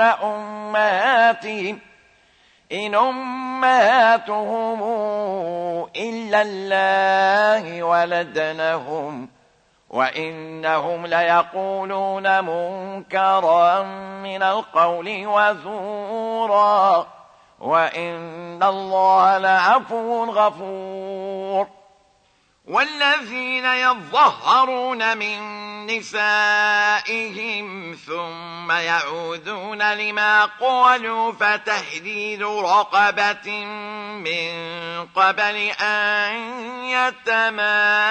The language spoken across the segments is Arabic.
هن أمهاتهم إن أمهاتهم إلا الله ولدنهم وإنهم ليقولون منكرا من القول وزورا وإن الله لعفو غفور والذين يظهرون من نسائهم ثم يعودون لما قالوا فتحديد رقبة من قبل أن يتماسا.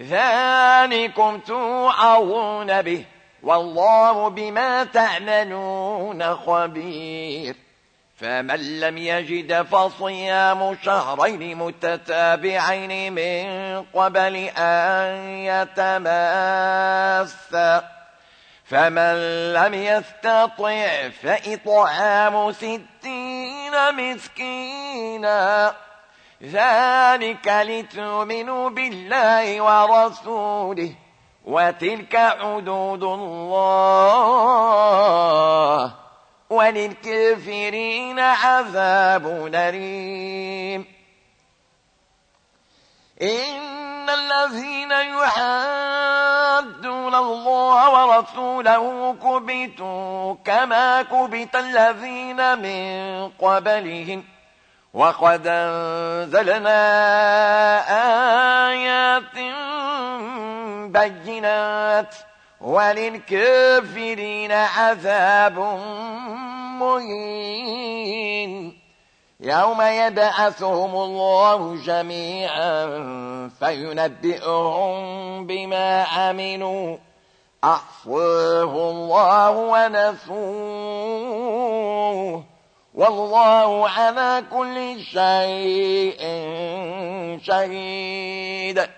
ذلكم توعظون به والله بما تعملون خبير. فمن لم يجد فصيام شهرين متتابعين من قبل أن يتماسا. فمن لم يستطع فإطعام ستين مسكينا. ذلك لتؤمنوا بالله ورسوله. وتلك حدود الله. وللكافرين عذاب نريم إن الذين يحادون الله ورسوله كبتوا كما كبت الذين من قبلهم. وقد أنزلنا آيات بينات وللكافرين عذاب مهين. يوم يبعثهم الله جميعا فينبئهم بما عملوا. أحصاه الله ونسوه. والله على كل شيء شهيد.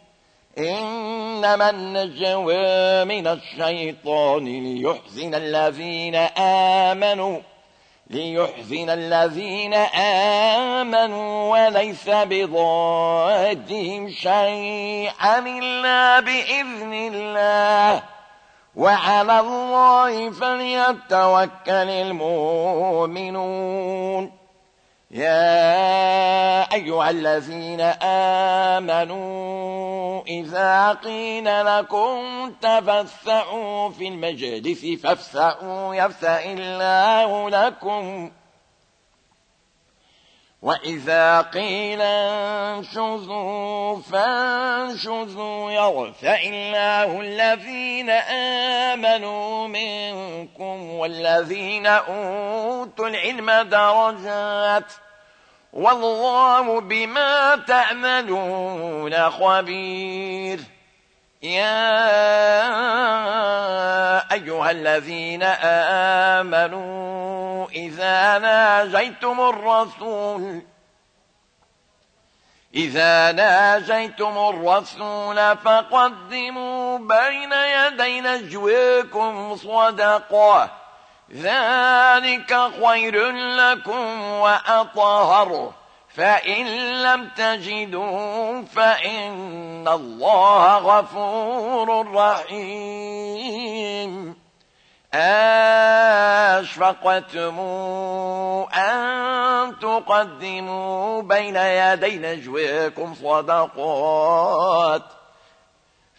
إنما النجوى من الشيطان ليحزن الذين آمنوا ليحزن الذين آمنوا وليس بضادهم شيئا إلا بإذن الله. وعلى الله فليتوكل المؤمنون. يا أيها الذين آمنوا إذا قيل لكم تفسعوا في المجلس فافسعوا يفسأ الله لكم. وإذا قيل انشزوا فانشزوا يرفع الله الذين آمنوا منكم والذين أوتوا العلم درجات والله بما تعملون خبير. يا أيها الذين آمنوا إذا ناجيتم الرسول إذا ناجيتم الرسول فقدموا بين يدي نجويكم صدقا ذلك خير لكم وأطهر. فإن لم تجدوا فإن الله غفور رحيم. أشفقتم أن تقدموا بين يدي نجويكم صدقات.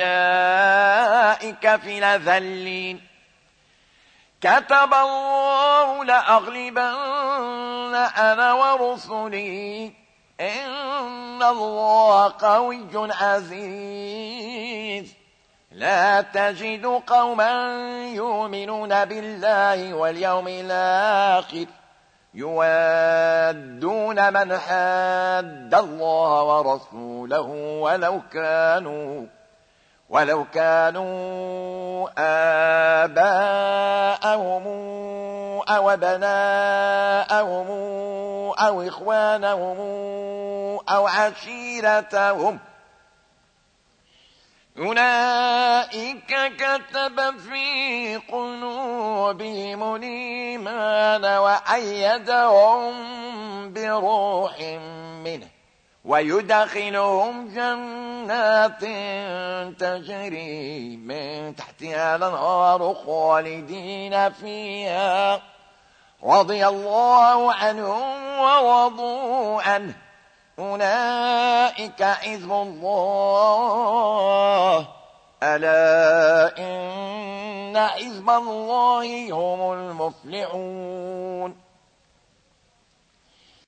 أولئك في لذلين كتب الله لأغلبن أنا ورسلي. إن الله قوي عزيز. لا تجد قوما يؤمنون بالله واليوم الآخر يوادون من حاد الله ورسوله ولو كانوا ولو كانوا آباءهم أو ابناءهم أو إخوانهم أو عشيرتهم. أولئك كتب في قلوبهم الإيمان وأيدهم بروح منه. ويدخلهم جنات تجري من تحتها الأنهار خالدين فيها. رضي الله عنهم ورضوا عنه. أولئك حزب الله. ألا إن حزب الله هم المفلحون.